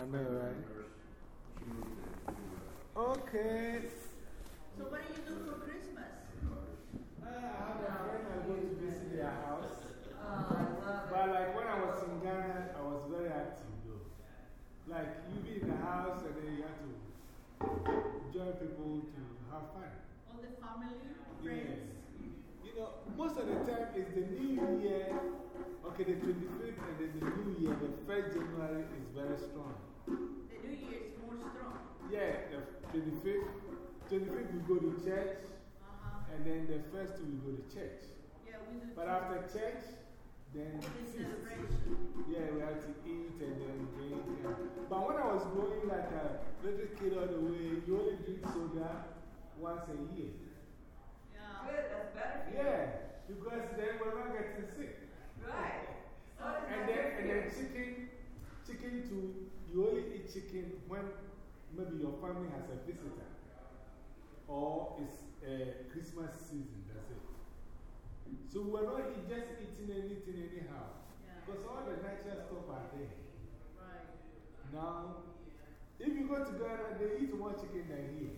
I know, right? Okay. So, what do you do for Christmas? Uh, I have a friend I go to visit their house. Oh, I love it. But like when I was in Ghana, I was very active though. Like you be in the house and then you have to join people to have fun. All the family, Yes. friends. You know, most of the time it's the new year. Okay, the 25th and then the new year, the 1st January is very strong. The New Year is more strong. Yeah, the 25th. 25th we go to church. -huh. And then the first we go to church. Yeah, we do. But after church, then celebration. Yeah, we have to eat and then drink. And, but when I was growing like a little kid all the way, you only drink soda once a year. Yeah. Good, that's better for you. Yeah, because then we're not getting sick. Right. So And then, and then chicken, chicken too, you only eat chicken when maybe your family has a visitor or it's uh, Christmas season, that's it. So we're not just eating anything anyhow. Because all the natural stuff are there. Right. Now, if you go to Ghana, they eat more chicken than here.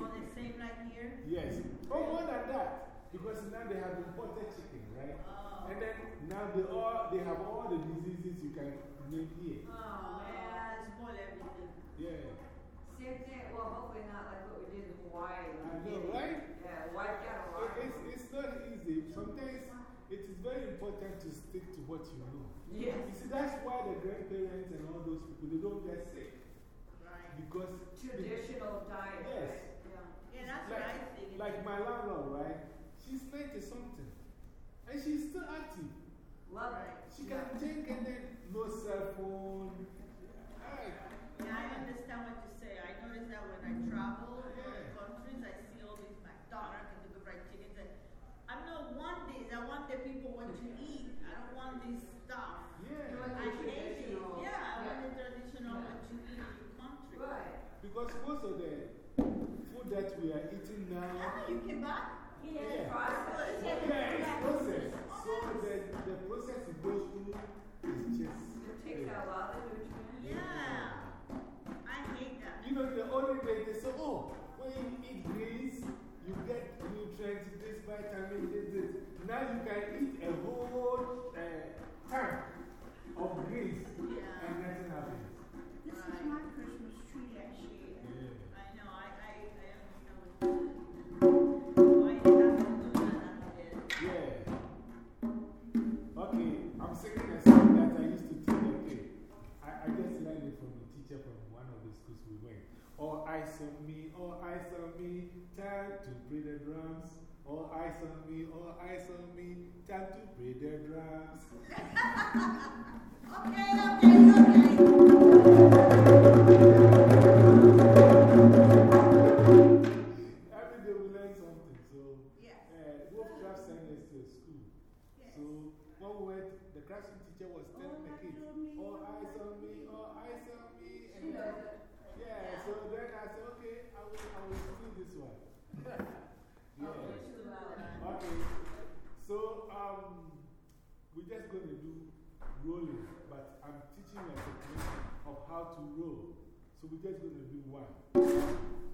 All the same like here? yes. Oh, more than that. Because now they have imported chicken, right? Oh. And then now they, all, they have all the diseases you can name here. Oh, man, spoil everything. Yeah. Same thing, well, hopefully not like what we did in Hawaii. I know, right? Yeah, wiped out a lot. It's, it's not easy. Sometimes it is very important to stick to what you know. Yes. You see, that's why the grandparents and all those people, they don't get sick. Right. Because. Traditional diet. Yes. Yeah. Yeah, that's like, what I think. Like my landlord, right? She's 90 something. And she's still active. Love it. She can drink and then no cell phone. Yeah, I understand what you say. I notice that when I travel to other countries, I see all these McDonald's and the fried chickens. And I don't want this. I want the people what to eat. I don't want this stuff. Yeah. You want I hate it. traditional. Yeah, I want the Yeah. traditional what you eat in your country. Right. Because most of the food that we are eating now. Ah, you can buy? Yeah. Process. Yeah, it's processed. So the, the process drums. All eyes on me, all eyes on me, time to play the drums. Okay, okay, okay. Every day we learn something. So, Yes. uh, both class sent us to school. Yes. So, when we went, the classroom teacher was telling the kids, all eyes on me, all eyes on me. And She then- knows it. Yeah, so then I said, okay, I will, I will do this one. Okay. So, um, we're just going to do rolling, but I'm teaching a technique of how to roll. So, we're just going to do one.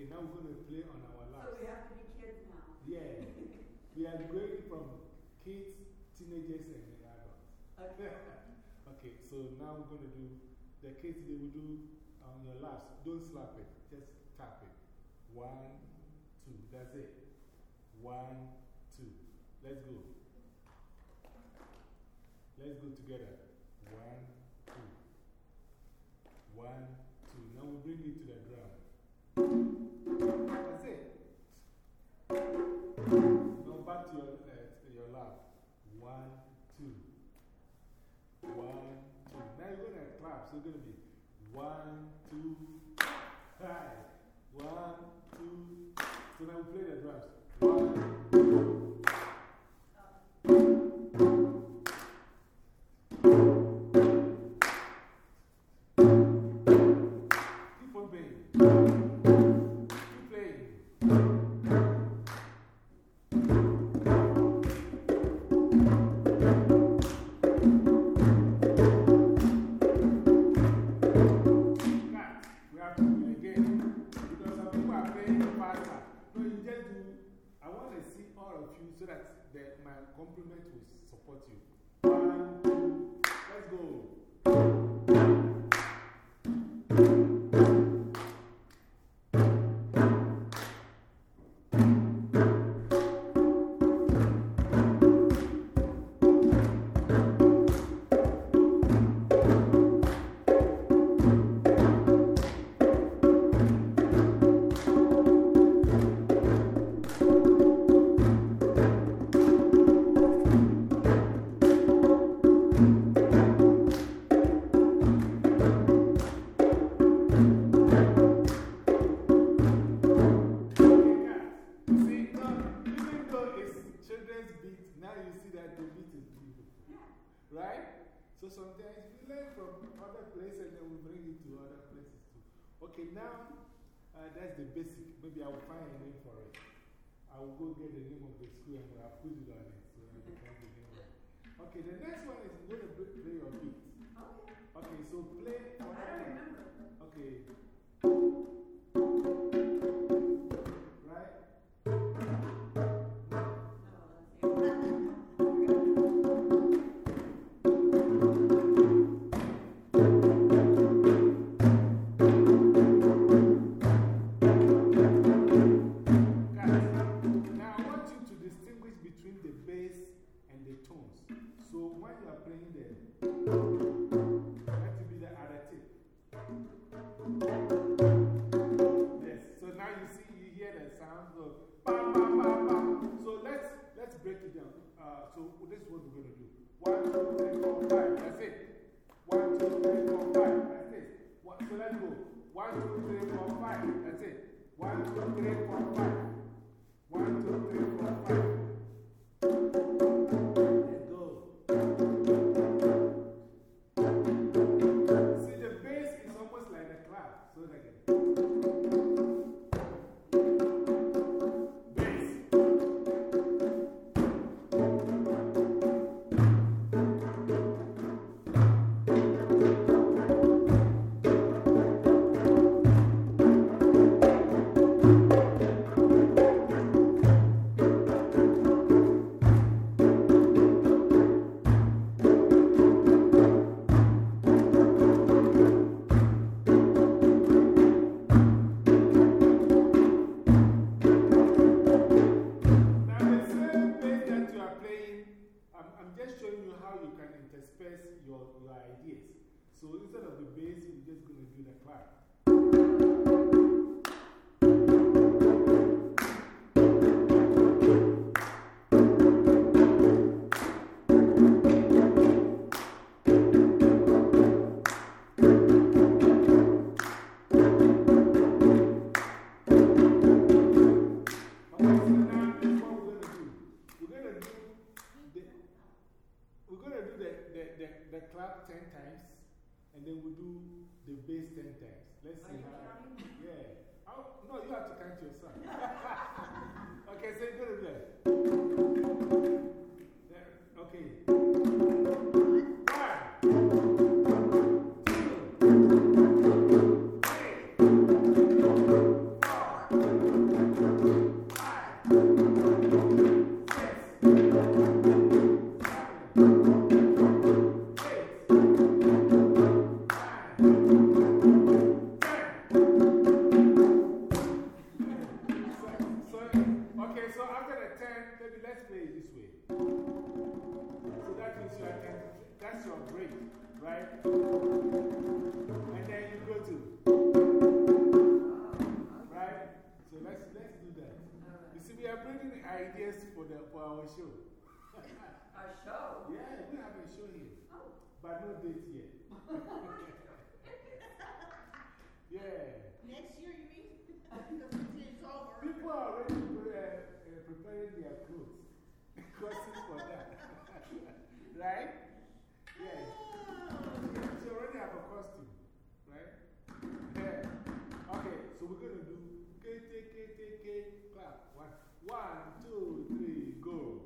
Okay, now we're going to play on our So laps. we have to be kids now. Yeah. we are going from kids, teenagers, and then adults. Okay. okay, so now we're going to do the kids, they will do on your laps. Don't slap it, just tap it. One, two, that's it. One, two. Let's go. Let's go together. One, two. One, two. Now we bring it to the So it's going to be one, two, five. One, two. So now we play the drums. One, so that the, my compliment will support you. Let's go. Learn from other places and then we bring it to other places too. Okay, now uh, that's the basic. Maybe I will find a name for it. I will go get the name of the school and we'll put it on it. So that becomes the name of it. Okay, the next one is going to play your beat. Okay. Okay, so play. I don't remember. Intersperse your, your ideas. So instead of the bass, we're just going to do the clap. We'll do the bass 10 times. Let's see how. Yeah. Oh, no, you have to count yourself. okay, so you're going to do that. There, Okay. No date yet. yeah. Next year, you mean? People are already uh, uh, preparing their clothes. Costumes for that. right? Yeah. She already have a costume. Right? Yeah. Okay, so we're going to do K, K, K, K, K, clap. One, one, two, three, go.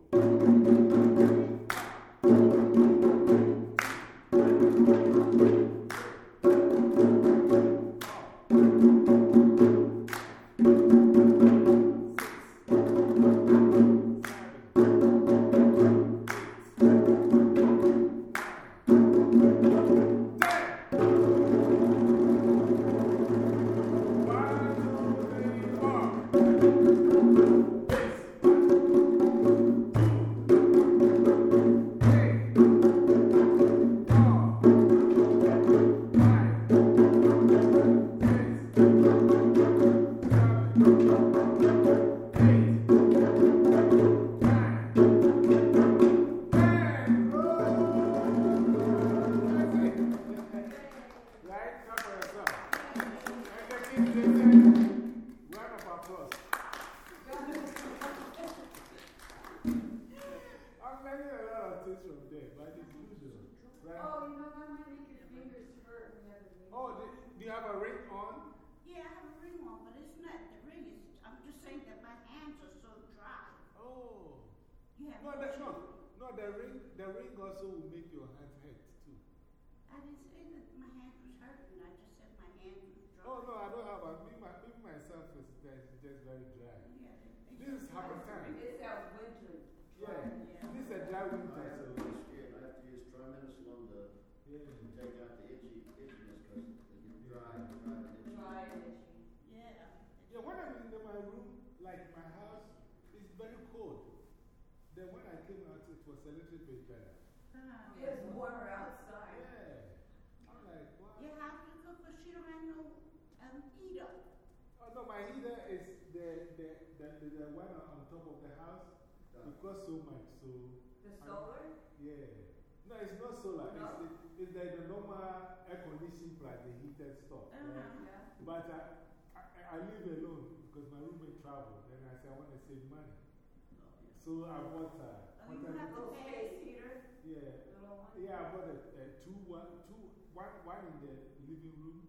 Oh, do, do you have a ring on? Yeah, I have a ring on, but it's not, the ring is, I'm just saying that my hands are so dry. Oh. You have No, that, no, no, the ring, the ring also will make your hands hurt too. I didn't say that my hand was hurting, I just said my hand was dry. Oh, no, I don't have a, me, my, me myself is just, just very dry. Yeah, they- they This is just- Harmattan. It's that winter. Yeah, this is a dry winter, I have so. to use, I have to use triamcinolone to Yeah. take out the itchy, itchiness because it dry, dry itchy. Dry and itchy. Yeah. Yeah, when I'm in my room, like my house, it's very cold. Then when I came out, it was a little bit better. Ah. It's warmer outside. Yeah. I'm like, what? You have to cook, but she don't have no um, heater. Oh, no, my heater is the, the, the, the, the one on top of the house. It costs so much, so. The solar? Yeah. No, it's not solar. No? It's, the, it's like the normal air conditioning plus the heated stuff. Uh right? Yeah. But I, I, I live alone because my roommate traveled. And I said, I want to save money. So I bought a. Oh, you have to pay. heater, Yeah. one. Yeah, I bought a, a two, one, two, one, one in the living room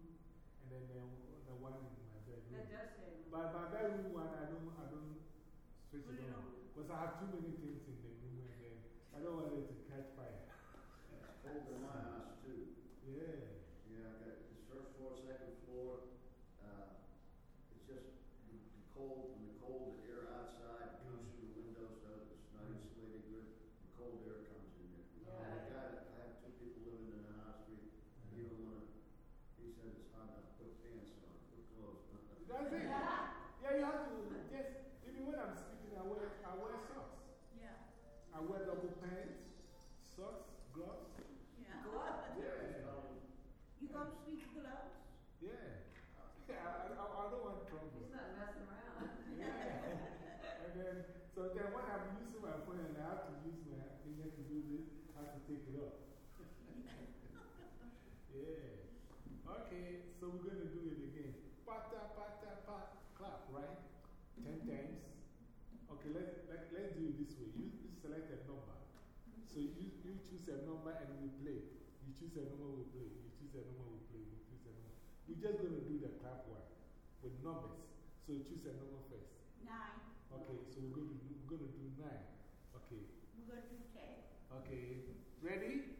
and then the, the one in my bedroom. That does. But my bedroom one, I don't, I don't switch it on. Because I have too many things in the room and then I don't want it to catch fire. It's cold in my house too. Yeah. Yeah, I got this first floor, second floor, uh, it's just the, the cold, when the cold air outside comes through the windows, so it's not insulated good, the cold air comes in there. Yeah. I got I have two people living in the house, we, he don't wanna, he said it's hot enough, put pants on, put clothes on. That's it. Yeah, you have to just, even when I'm sleeping, I wear, I wear socks. Yeah. I wear double pants, socks, gloves. Yeah. Gloves? Yeah, You go to sleep with gloves? Yeah. Yeah, I, I, I don't want trouble. He's not messing around. Yeah. and then, so then when I'm using my phone and I have to use my finger to do this, I have to take it off. yeah. Okay, so we're going to do it again. Pata, pata, pat, pat clap, right? Ten times. Okay, let's, let, let's do it this way. You, you select a number. So you, you choose a number and we play. Choose a number, we play. You choose a number, we play. You choose a number. We're just going to do the clap one with numbers. So choose a number first. Nine. Okay, so we're going to do, we're going to do nine. Okay, We're going to do ten. okay. Ready?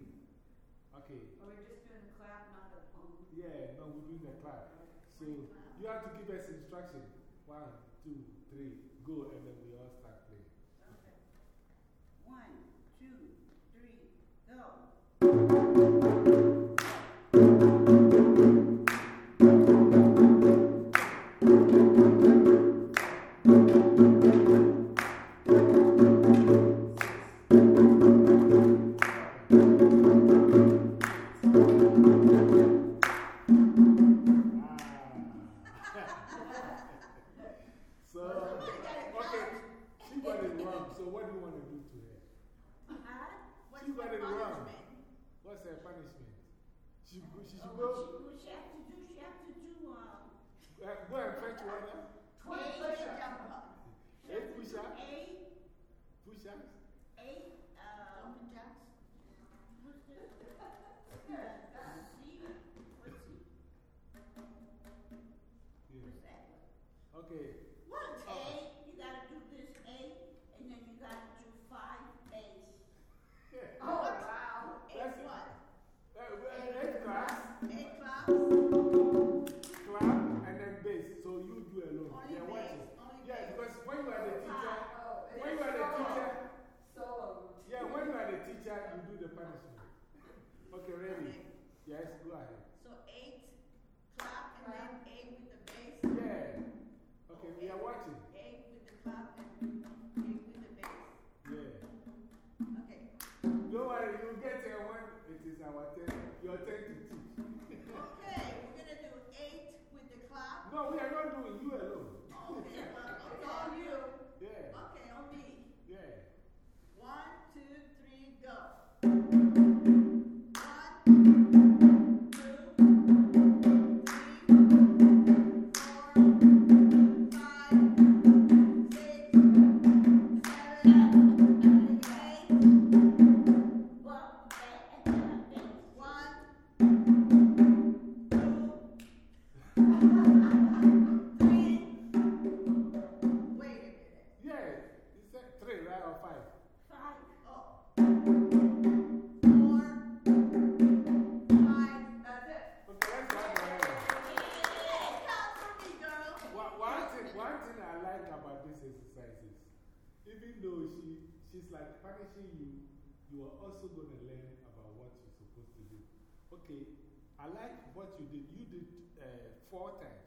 Okay, Are we just doing the clap, not the boom? yeah, no, we're doing the clap. So you have to give us instruction. One, two, three, go, and then we all start playing. Okay. One, two, three, go. you, you are also going to learn about what you're supposed to do. Okay, I like what you did. You did uh, four times.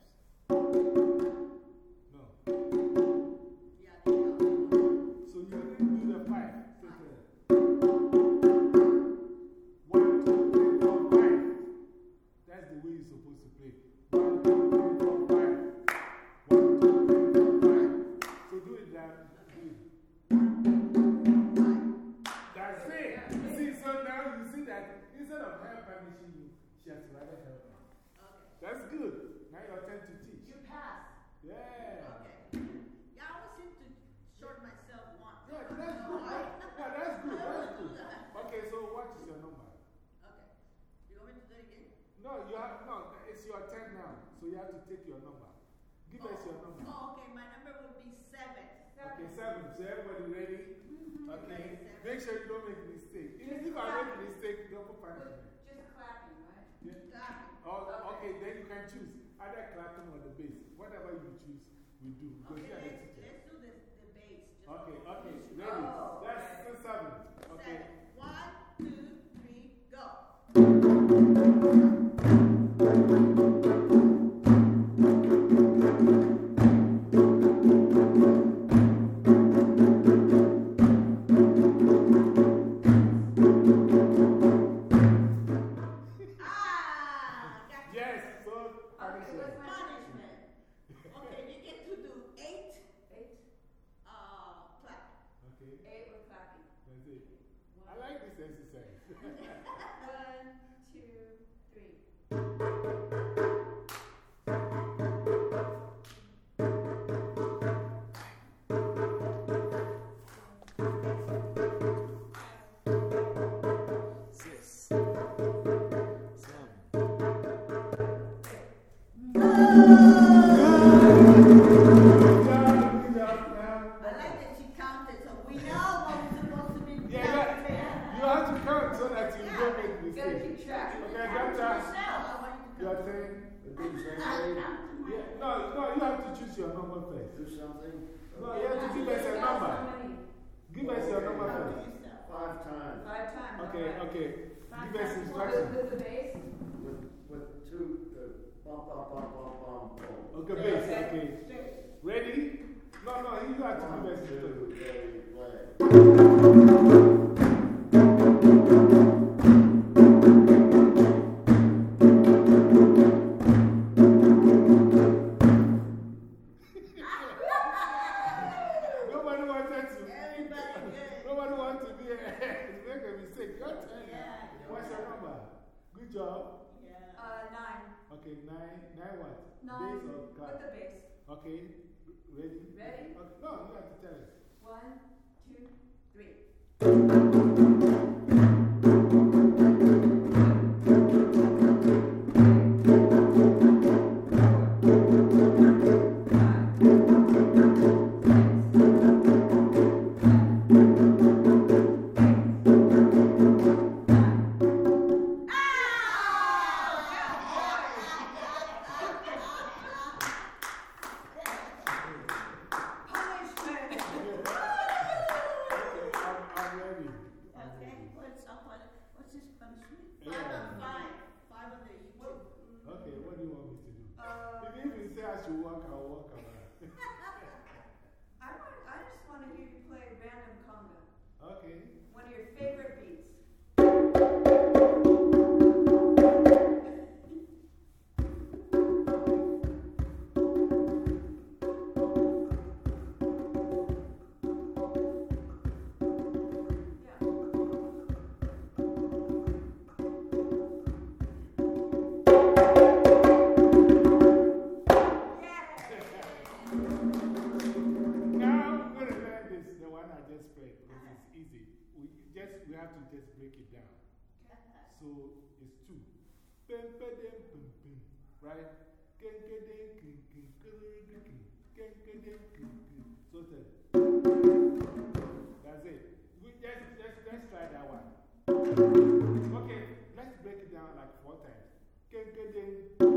Yeah, no, no, you have to choose your number first. Do something. No, you have to give us your number. Give us your number first. Five times. Five times. Okay, okay. Give us instructions. With? With, two. Bum, bum, bum, bum, bum. Okay, bass. Okay. Ready? No, no, you have to give us instructions. One, two, three, play. job. Yeah. Uh, nine. Okay, nine. Nine what? Nine. Bass or class? With the bass. Okay, ready? Ready? Okay. No, you have to tell us. One, two, three. One of your favorite beers. So that's it. We just, just, just try that one. Okay, let's break it down like four times.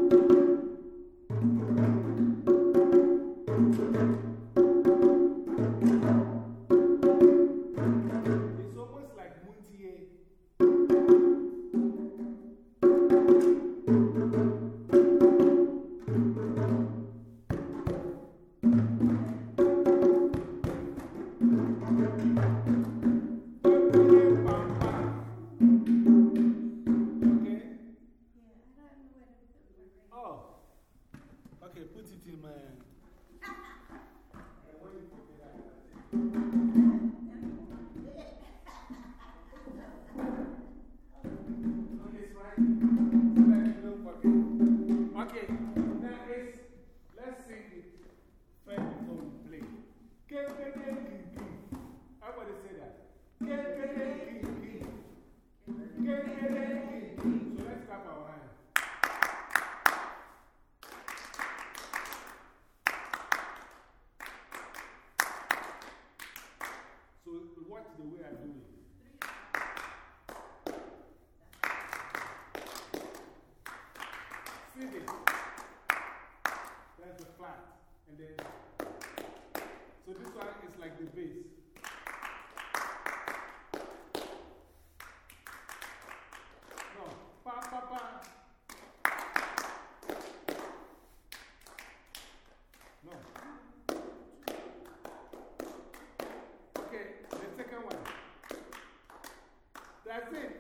That's it.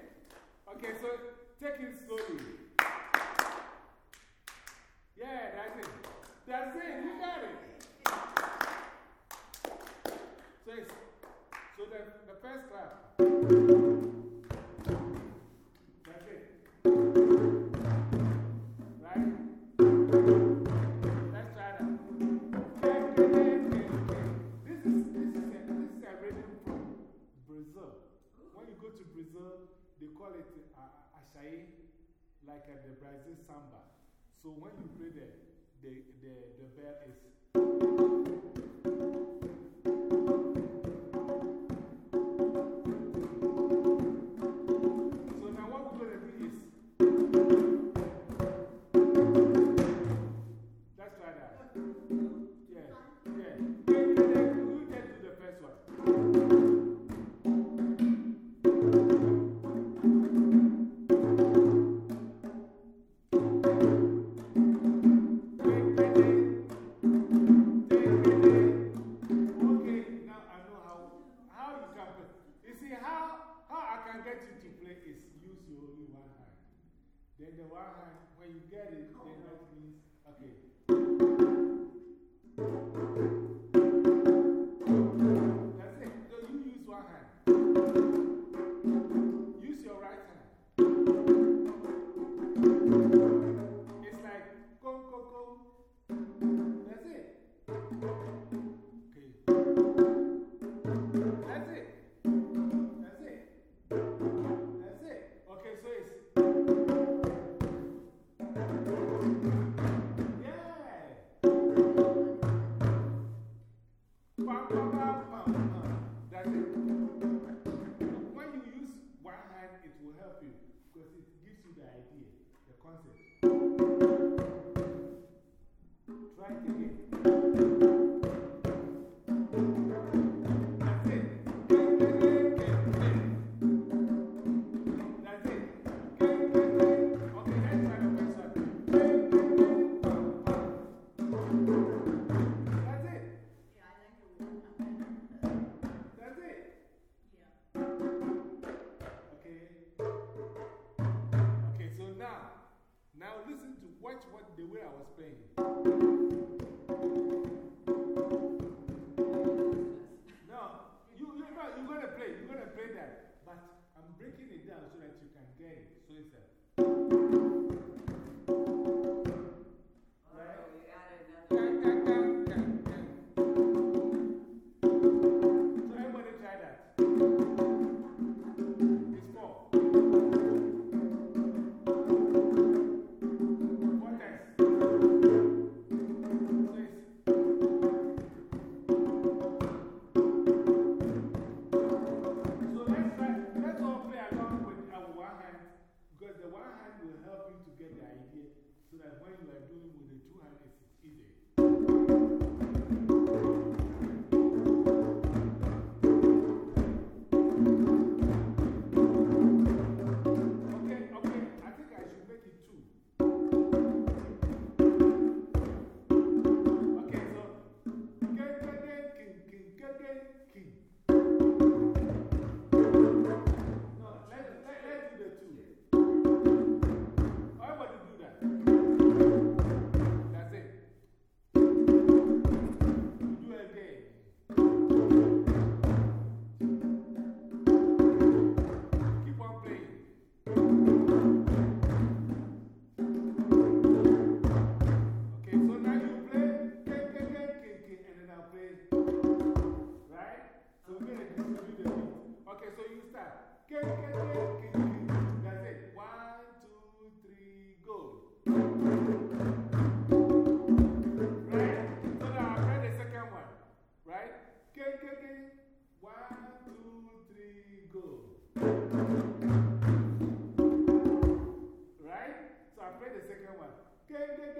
So when you play the, the, the, the bell is.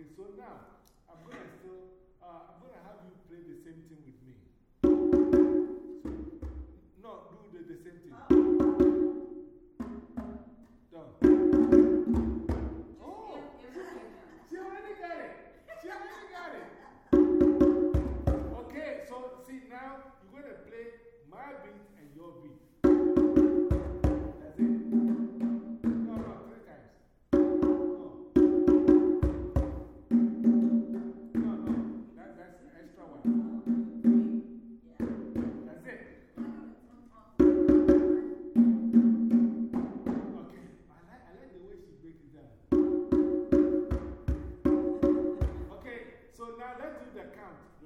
Okay, so now I'm going to still, uh, I'm going to have you play the same thing with me.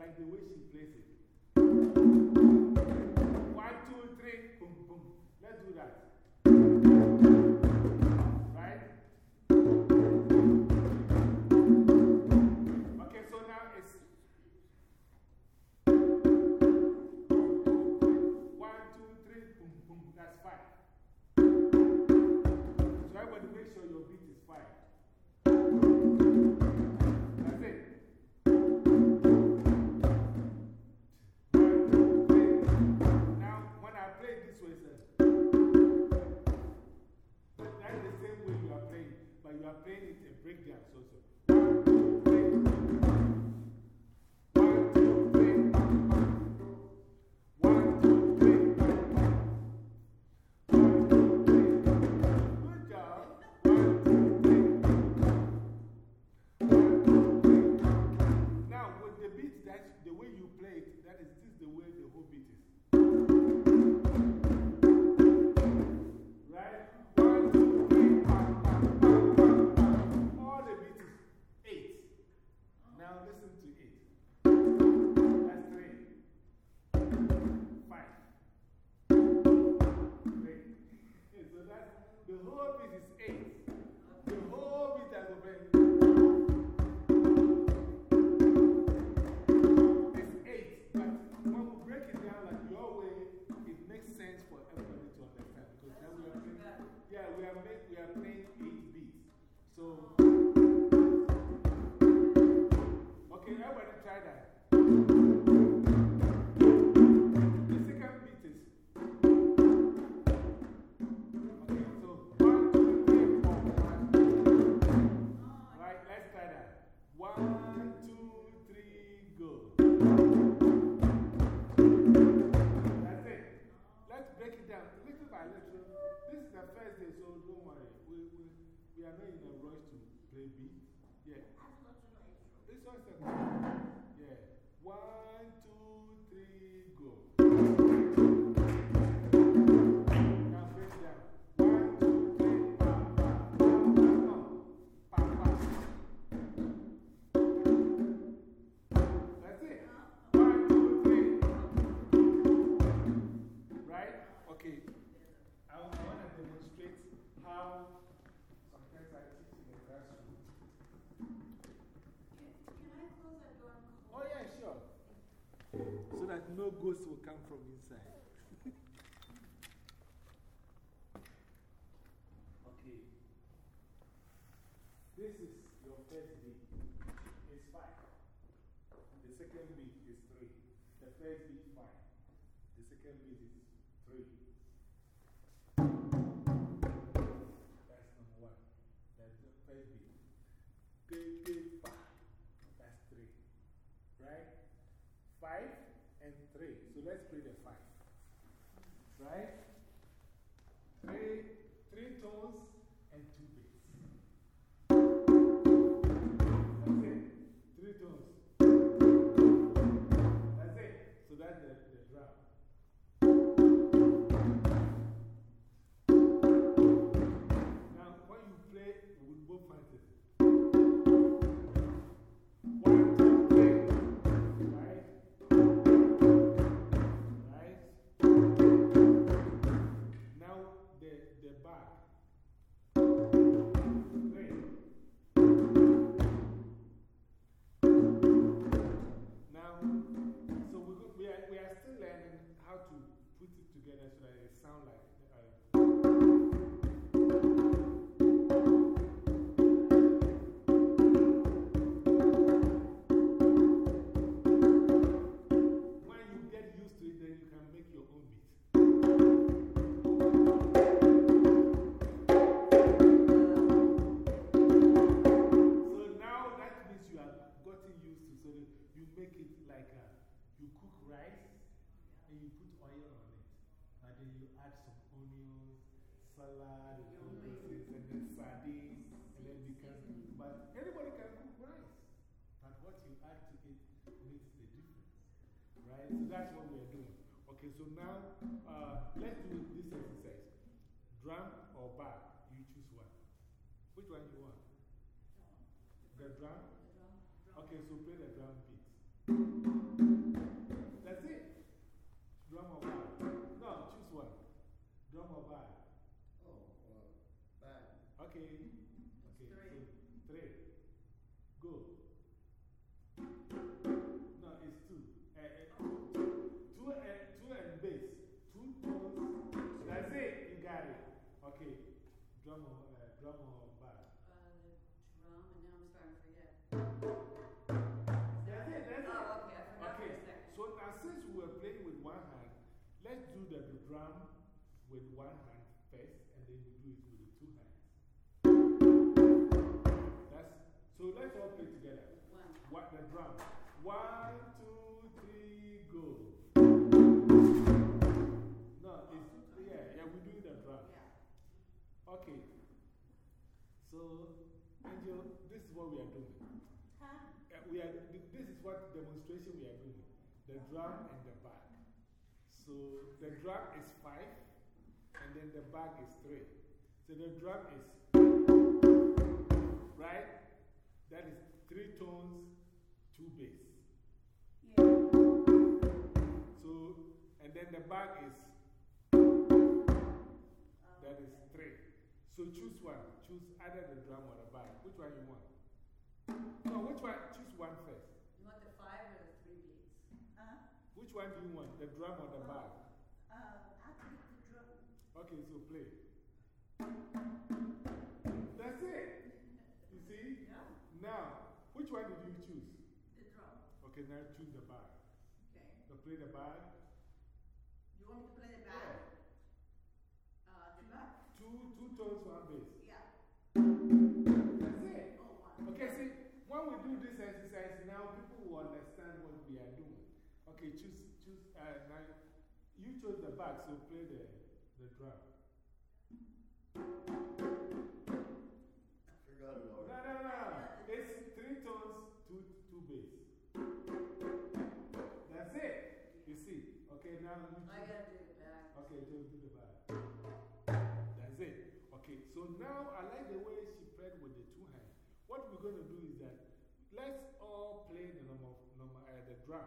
like the way she plays it. One, two, three, boom, boom. Let's do that. but you are playing it a breakdance also. Now, with the beat, that's the way you play it, that is this the way the whole beat is. Don't worry. We, we, we are not in a rush to play beat. Yeah. It's just a Yeah. One, two, three, go. Now how sometimes I teach in the classroom. Can I close that door? Oh, yeah, sure. So that no ghost will come from inside. Make it like a, you cook rice and you put oil on it. And then you add some onions, salad, and all those things, and then sardines, and then it becomes. But anybody can cook rice. But what you add to it makes the difference. Right? So that's what we're doing. Okay, so now uh, let's do this exercise. Drum or bar? You choose one. Which one you want? The drum? Okay, so play the drum beat. Thank you. With one hand first, and then we do it with the two hands. That's, so let's all play together. One. What the drum? One, two, three, go. No, it's, yeah, yeah, we're doing the drum. Yeah. Okay. So, Angel, this is what we are doing. Huh? Uh, we are, this is what demonstration we are doing the drum and the bag. So the drum is five, and then the bag is three. So the drum is, right? That is three tones, two bass. Yeah. So, and then the bag is, that is three. So choose one. Choose either the drum or the bag. Which one you want? No, which one? Choose one first. You want the five or the three beats? Huh? Which one do you want? The drum or the bag? Uh, I pick the drum. Okay, so play. That's it. You see? Yeah, Now, which one did you choose? the drum. Okay, now choose the bar. Okay. So play the bar. You want me to play the bag? Uh, the bag? Two, two tones, one bass. Yeah. That's it. Oh. Okay, see, when we do this exercise now, people will understand what we are doing. Okay, choose, choose, uh, now, you chose the back, so play the, the drum. I forgot it No, already. no, no, it's three tones, two, two bass. That's it. You see, okay, now you choose. I gotta do the bag. Okay, just do the back. That's it. Okay, so now I like the way she played with the two hands. What we're going to do is that let's all play the, normal, normal, uh, the drum.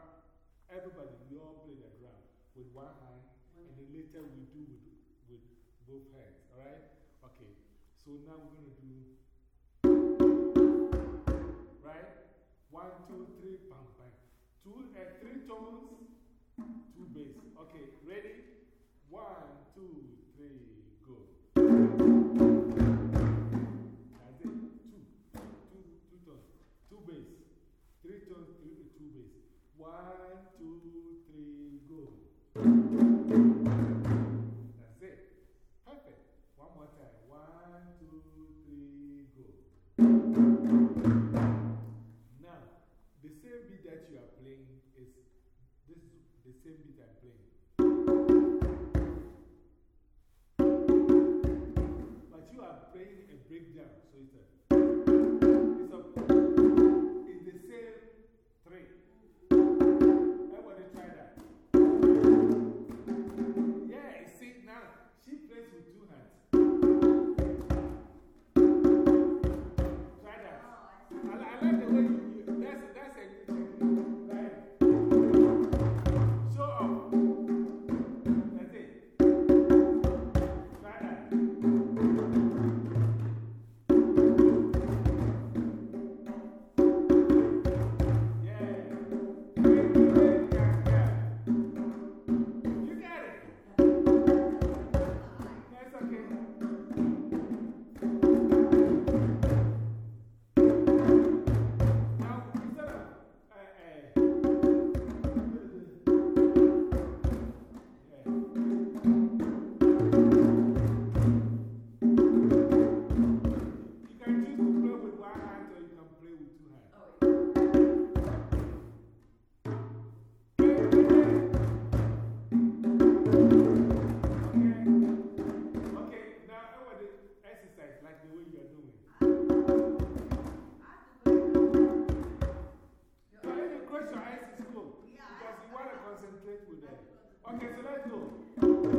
Everybody, we all play the drum with one hand, and then later we do with, with both hands. Alright? Okay, so now we're going to do. Right? One, two, three, bam, bam. Two, uh, three tones, two bass. Okay, ready? One, two, three, go. That's it. Two. Two, two tones. Two bass. Three tones, three, two bass. One, two, three, go. Okay, so let's go.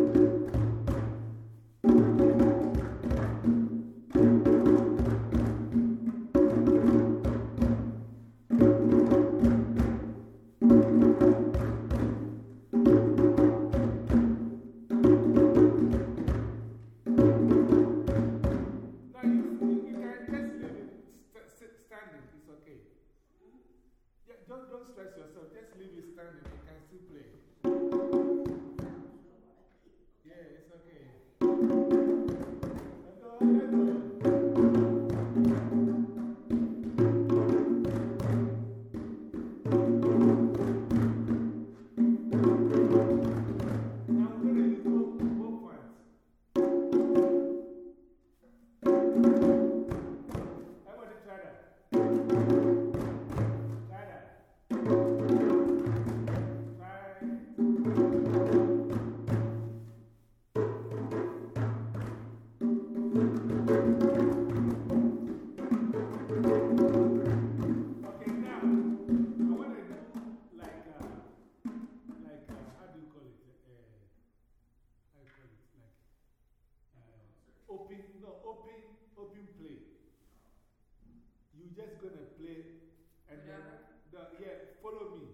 Just gonna play and then, the, yeah, follow me.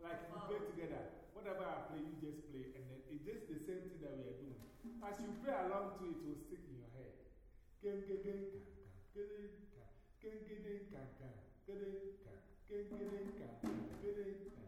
Like we play together. Whatever I play, you just play. And then it's just the same thing that we are doing. As you play along to it, it will stick in your head. Gang, gang, gang, gang, gang, gang, gang, gang, gang, gang, gang, gang, gang, gang, gang, gang, gang.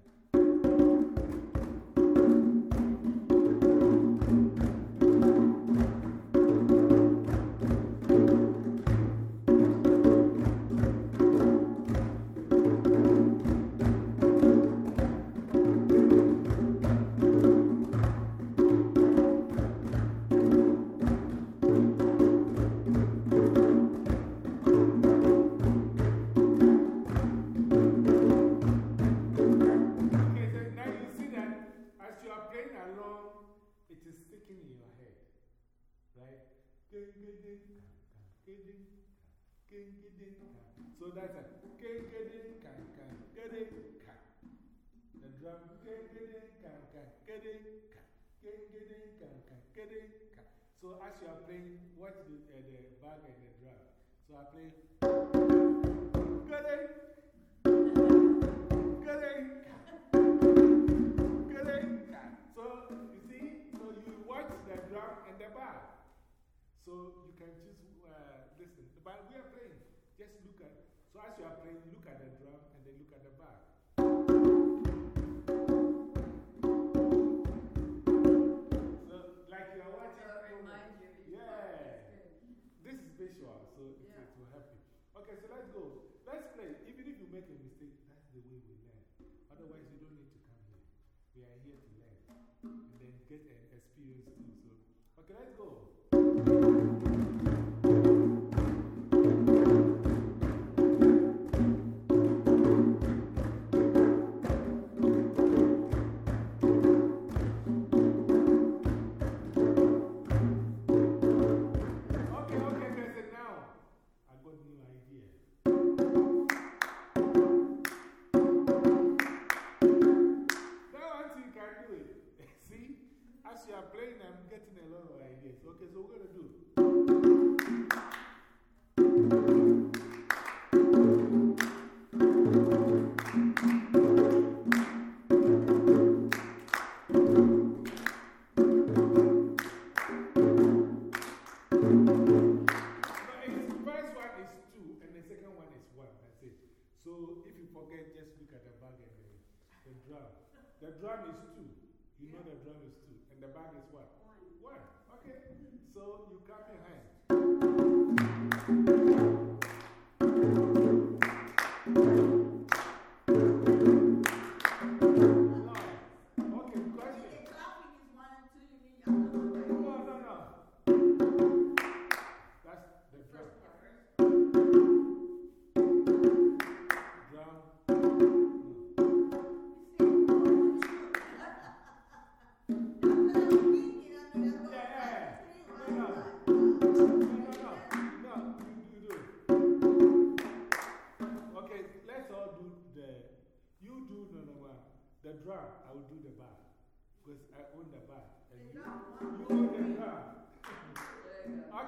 So that's a kengedin, kan, kan, kedin. The drum, kengedin, kan, kan, kedin, So as you are playing, watch the, uh, the bag and the drum. So I play. So you can choose, uh, listen. But we are playing. Just look at, so as you are playing, look at the drum and then look at the bar. So, like you are watching. So it reminds you. Yeah. part. That's good. This is visual, so it, Yeah. it will help you. Okay, so let's go. Let's play. Even if you make a mistake, that's the way we learn. Otherwise, you don't need to come here. We are here to learn and then get an experience too. So, okay, let's go. Playing, I'm getting a lot of ideas. Okay, so we're going to do.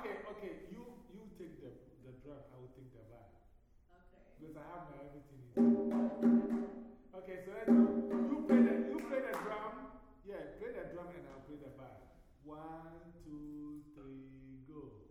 Okay, okay. You, you take the, the drum, I will take the bar. Because I have my everything in Okay, so let's go. You play the, you play the drum. Yeah, play the drum and I'll play the bar. One, two, three, go.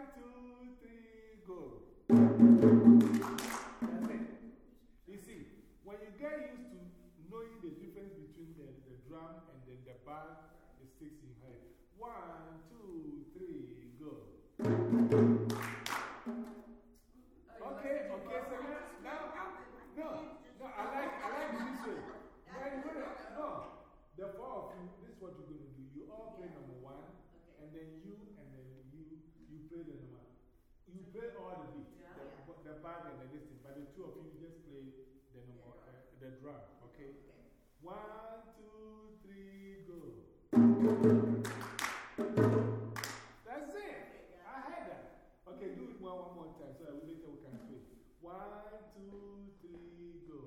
One, two, three, go. That's it. You see, when you get used to knowing the difference between the, the drum and then the bar, it sticks in your head. One, two, three, go. Okay, okay, so now, now no, no, I like, I like it this way. Now you're gonna, no, the four of you, this is what you're gonna do. You all play number one, and then you, and then you, you play the number. You play all the beats, the, the bag and the this thing, but the two of you just play the number, uh, the drum, okay? One, two, three, go. That's it. I had that. Okay, do it one, one more time so that later we can switch. One, two, three, go.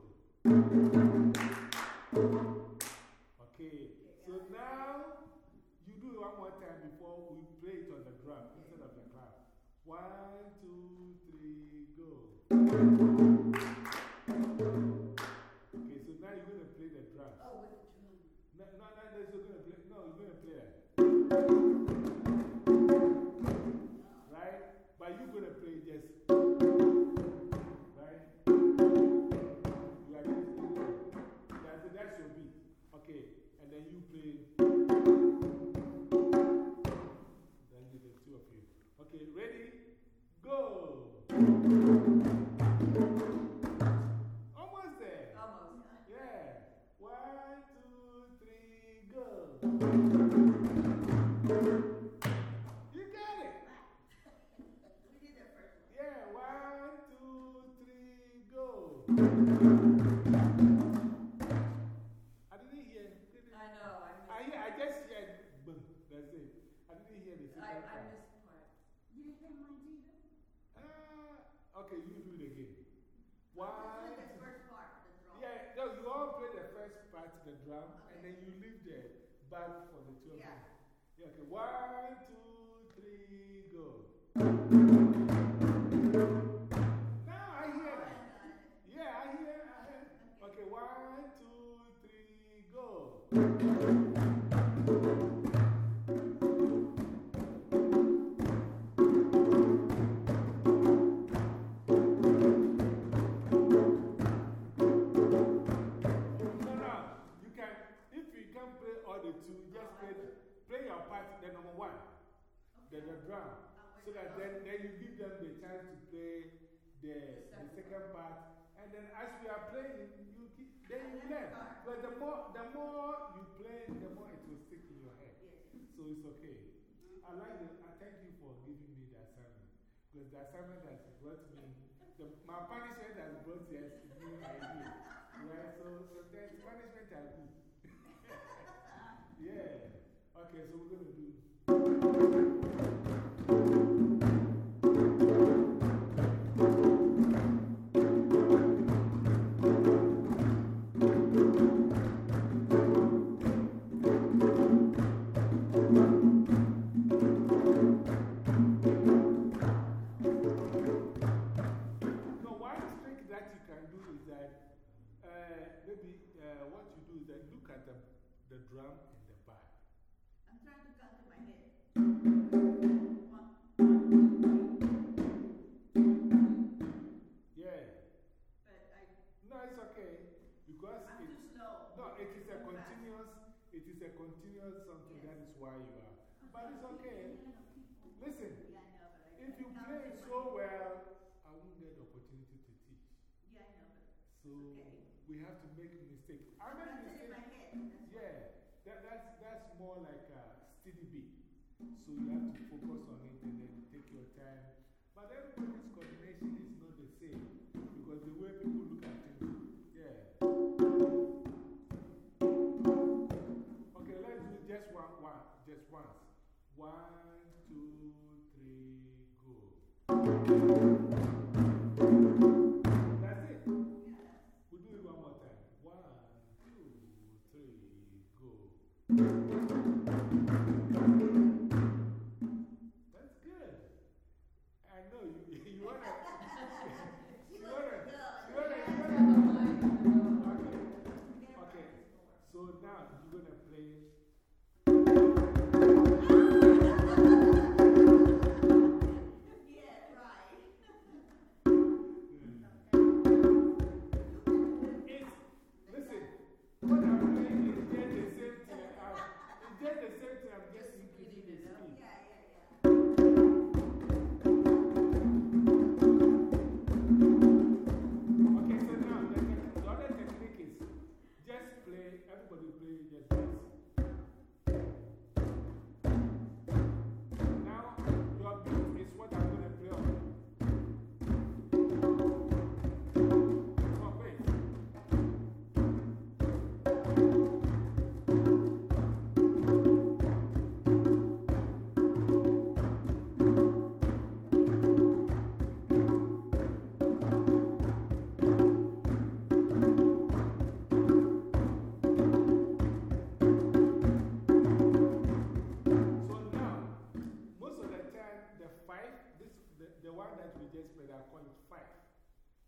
Okay, so now you do it one more time before we play it on the drum instead of the clap. One, two, three, go. To you're going then, then you give them the chance to play the, the second part. And then as we are playing, you keep, then you learn. But the more, the more you play, the more it will stick in your head. So it's okay. I like it. I thank you for giving me the assignment. Because the assignment has brought me, the, my punishment has brought us new ideas. Right? So sometimes punishment are good. yeah. Okay, so we're going to do. Uh, what you do is that look at the, the drum and the bar. I'm trying to count in my head. One, one, two, three. Yeah. But I, No, it's okay. Because I'm it, too slow. no, it is a continuous, it is a continuous something. Yes. That is why you are. But it's okay. Listen, Yeah, know, if you play count in my so well, I won't get the opportunity to teach. Yeah, I know, but So okay. We have to make mistakes. I make counted in my mistakes. Yeah, that, that's, that's more like a steady beat. So you have to focus on it and then take your time. But everybody's coordination is not the same because the way people look at things. Yeah. Okay, let's do just one, one, just once. One, two, three, go.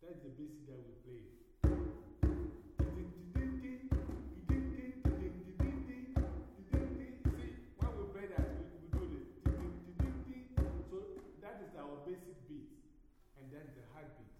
That's the basic that we play. See, when we play that, we, we do this. So that is our basic beat. And then the heartbeat.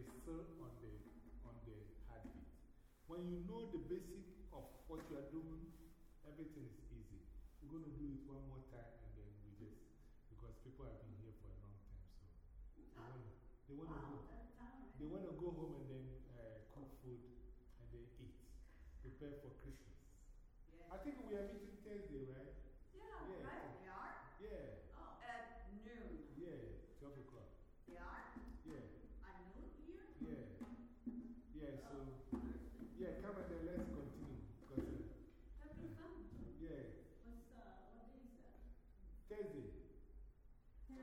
Answer on the, on the heartbeat. When you know the basic of what you are doing, everything is easy. We're going to do it one more time and then we just, because people have been here for a long time, so they want to they wanna go. Wow, that's all right. They want to go home and then uh, cook food and then eat. Prepare for Christmas. I think we are meeting Thursday, right? Yeah, Yeah. right, we are. Yeah, Oh, at noon. yeah, 12 o'clock. They are? Yeah, I knew here? yeah. Yeah, so, yeah, come and then let's continue. Because, uh, That'd be fun. yeah, What's, uh, what day is that? Thursday.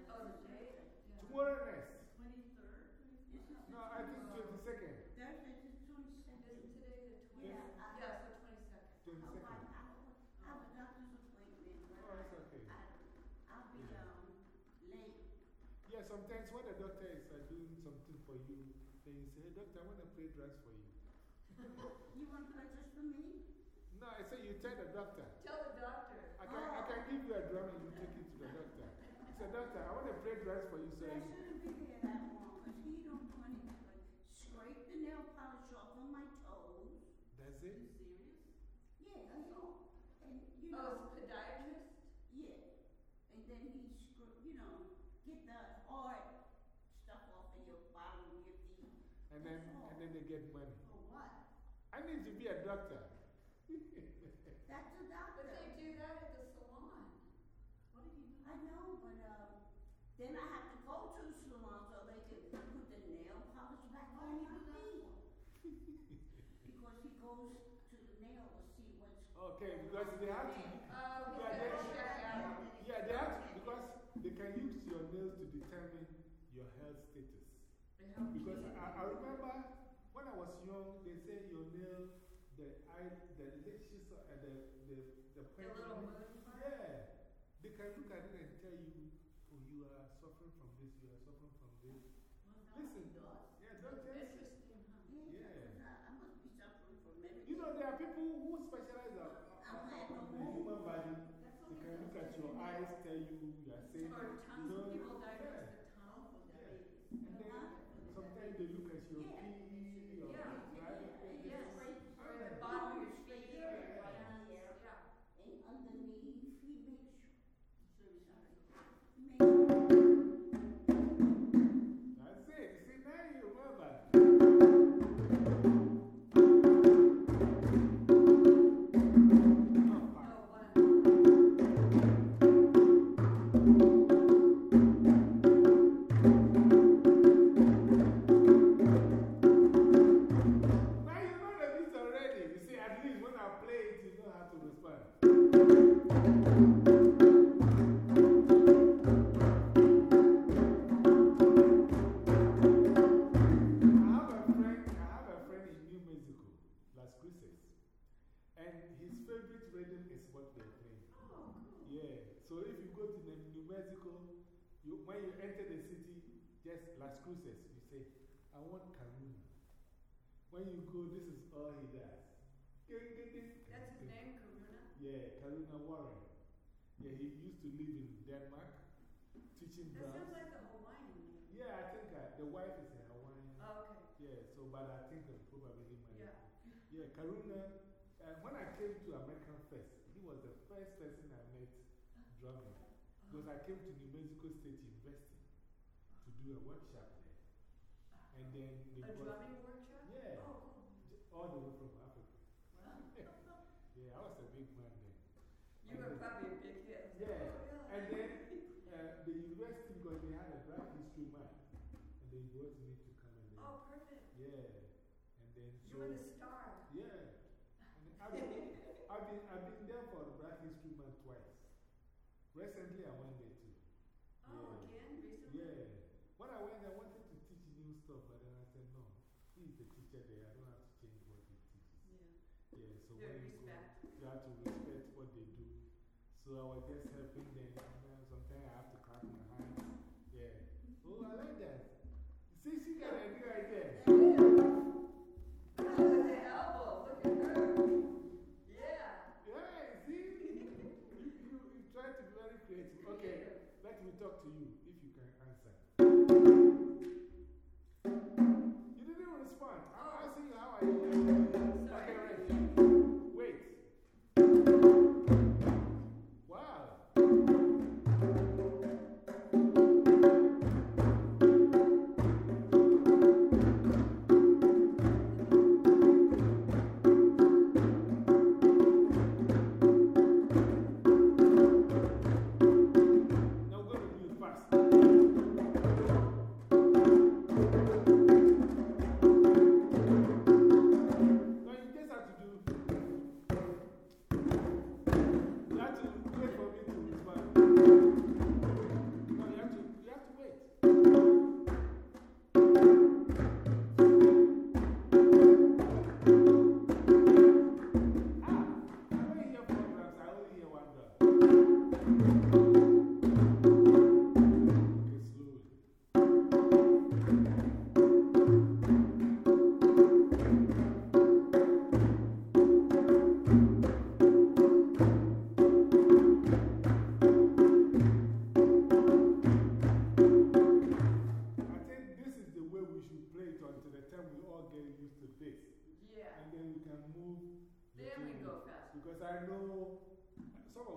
Oh, the day? Yeah. Tomorrow next. Twenty-third? This is No, I think 22nd. Thursday the twenty-second. Isn't today the twenty? Yeah, I- Yeah, so twenty-second. Oh, I, 22nd. I, I have a doctor's appointment, but Oh, that's okay. I, I'll be, Yeah. um, late. Yeah, sometimes when the doctor is uh, doing something for you, then you say, hey, doctor, I want to play drums for you. You want to play just for me? No, I say you tell the doctor. Tell the doctor. I can, I can give you a drum and you take it to the doctor. He said, Doctor, I want to play drums for you. So But I shouldn't be there that long, because he don't do anything but scrape the nail polish off on my toes. That's Are it? you serious? Yeah, that's all. And, you Oh, know, it's podiatrist? yeah. And then he screw, you know, get the hard stuff off of your bottom of your feet. And then, and then they get money. For what? I need to be a doctor. That's a doctor. But they do that at the salon. What do you do? I know, but, um, then I have to go to the salon so they can put the nail polish back Why on do you my do that feet. for? Because he goes to the nail to see what's. Okay, because they have to. Oh, Yeah, he's they- gonna check out. Yeah, they have to, because they can use your nails to determine your health status. They help Because. I, I remember when I was young, they say your nail, the eye, the lashes, uh, the, the, the The? Yeah. They can look at it and tell you, oh, you are suffering you, when you enter the city, just Las Cruces, you say, I want Karuna. When you go, this is all he does. That's his name, Karuna? Yeah, Karuna Warren. Yeah, he used to live in Denmark, teaching That sounds like a Hawaiian name. Yeah, I think uh, the wife is a Hawaiian. Oh, okay. Yeah, so, but I think uh, probably he might. Yeah. Yeah, Karuna. Uh, when I came to American Fest, he was the first person I met drumming. Because I came to New Mexico State University to do a workshop there. And then they A drumming workshop? Yeah. Oh, all the way from Africa. yeah, I was a big man then. You were probably a big hit. Yeah, Oh, and then uh, the university, because they had a black history month, and they brought me to come and then. Oh, perfect. Yeah, and then so. You were the star. Yeah. And I've been, I've, been, I've been there for the Black History Month twice. Recently, I went there too. Oh, Yeah. again, recently? Yeah. When I went there, I wanted to teach new stuff, but then I said, no, he's the teacher there. I don't have to change what he teaches. Yeah. Yeah, so when you go, respect. you have to respect what they do. So I was just helping them.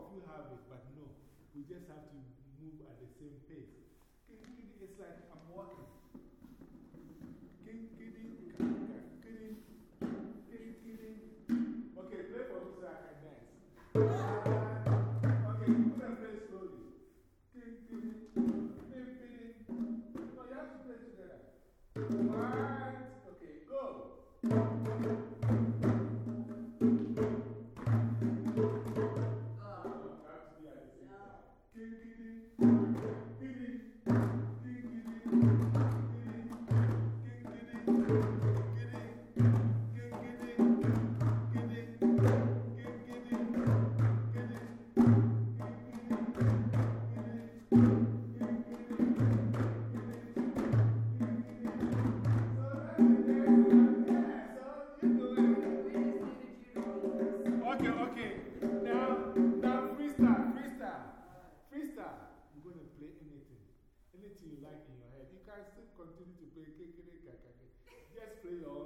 of you have it, but no. We just have to Fleon.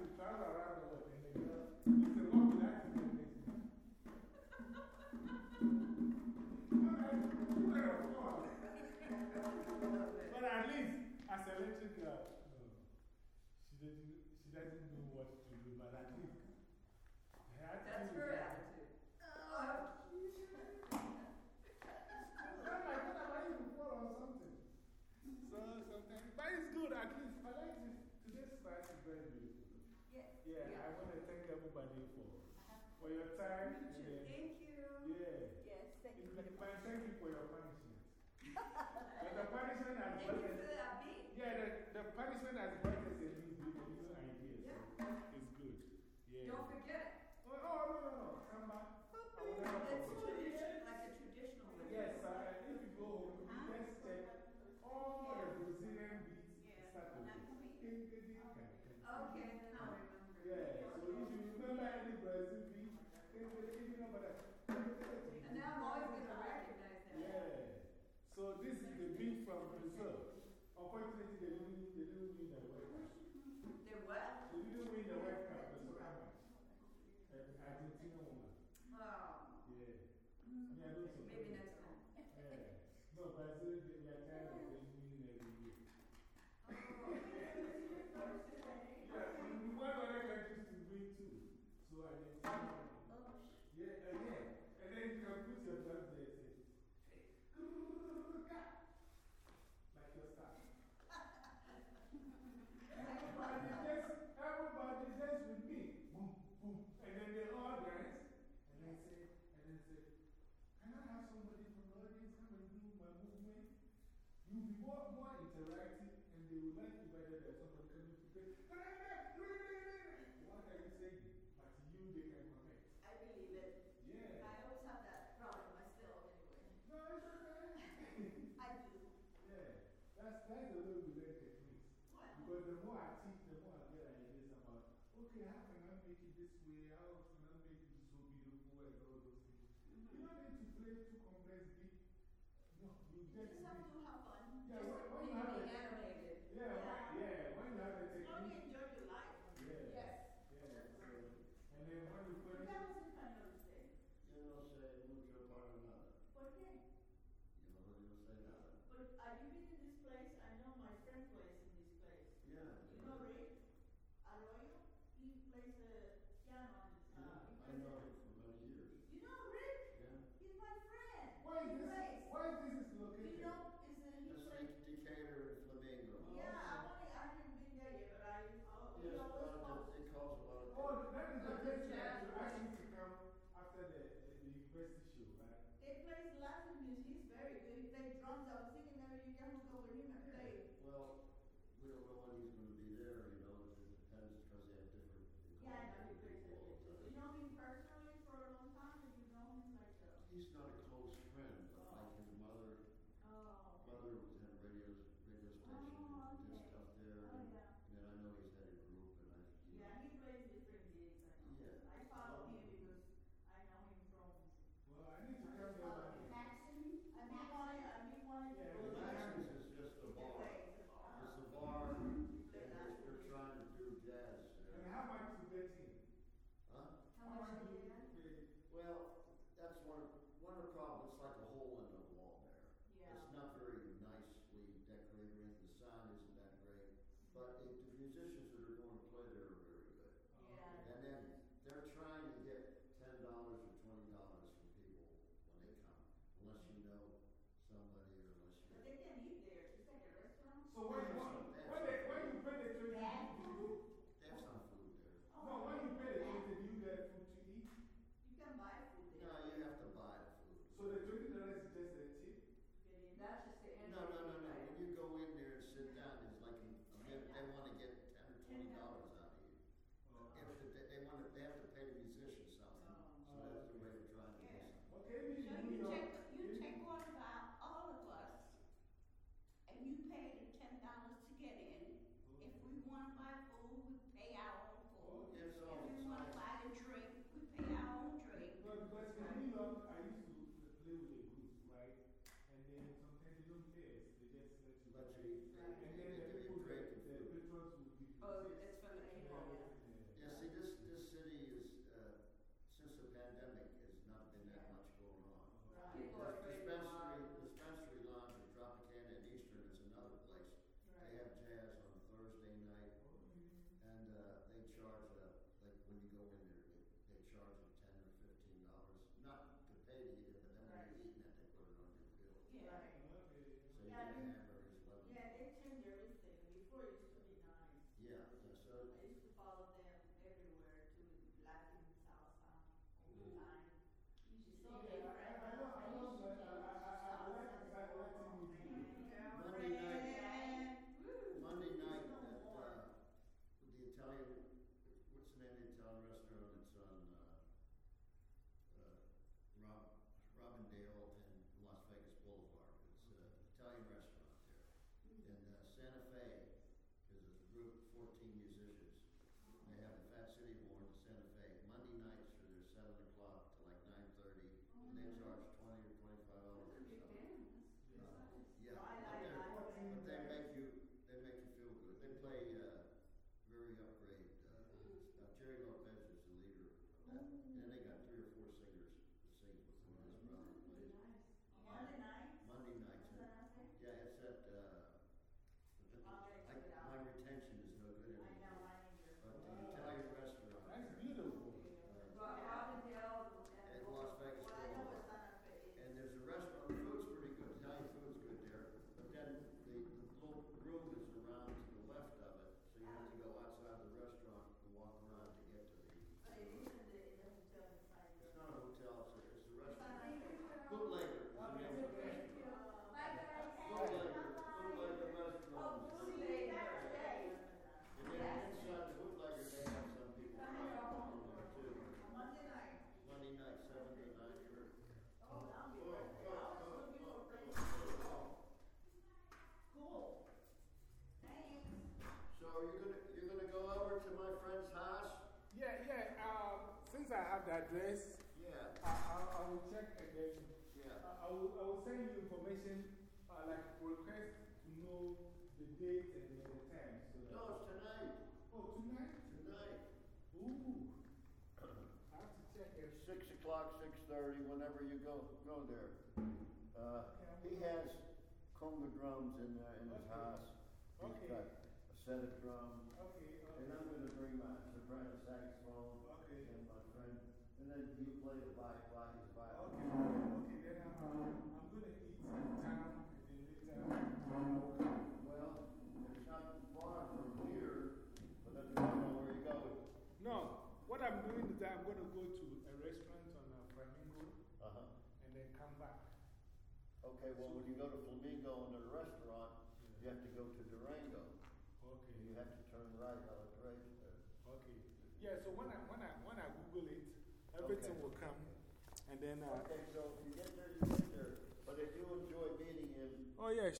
Santana, from reserve. Unfortunately, they didn't, they didn't win their way. They what? information, uh, like request to know the date and the time. So no, tonight. Oh, tonight? Tonight. Ooh. I have to check it. 6 o'clock, 6.30, whenever you go, go there. Uh, he has conga drums in, there in his house. He's okay. got a set of drums. Okay, okay. And I'm going to bring my soprano saxophone and my friend. And then you play the violin, his violin. Okay. No, what I'm doing is I'm going to go to a restaurant on a Flamingo uh-huh. and then come back. Okay, well, when you go to Flamingo and the restaurant, you have to go to Durango. Okay. You have to turn right out of direction. Okay. Yeah, so when I, when I, when I Google it, everything will come. And then. Uh, okay, so you get there, you Enjoy meeting him oh, yeah,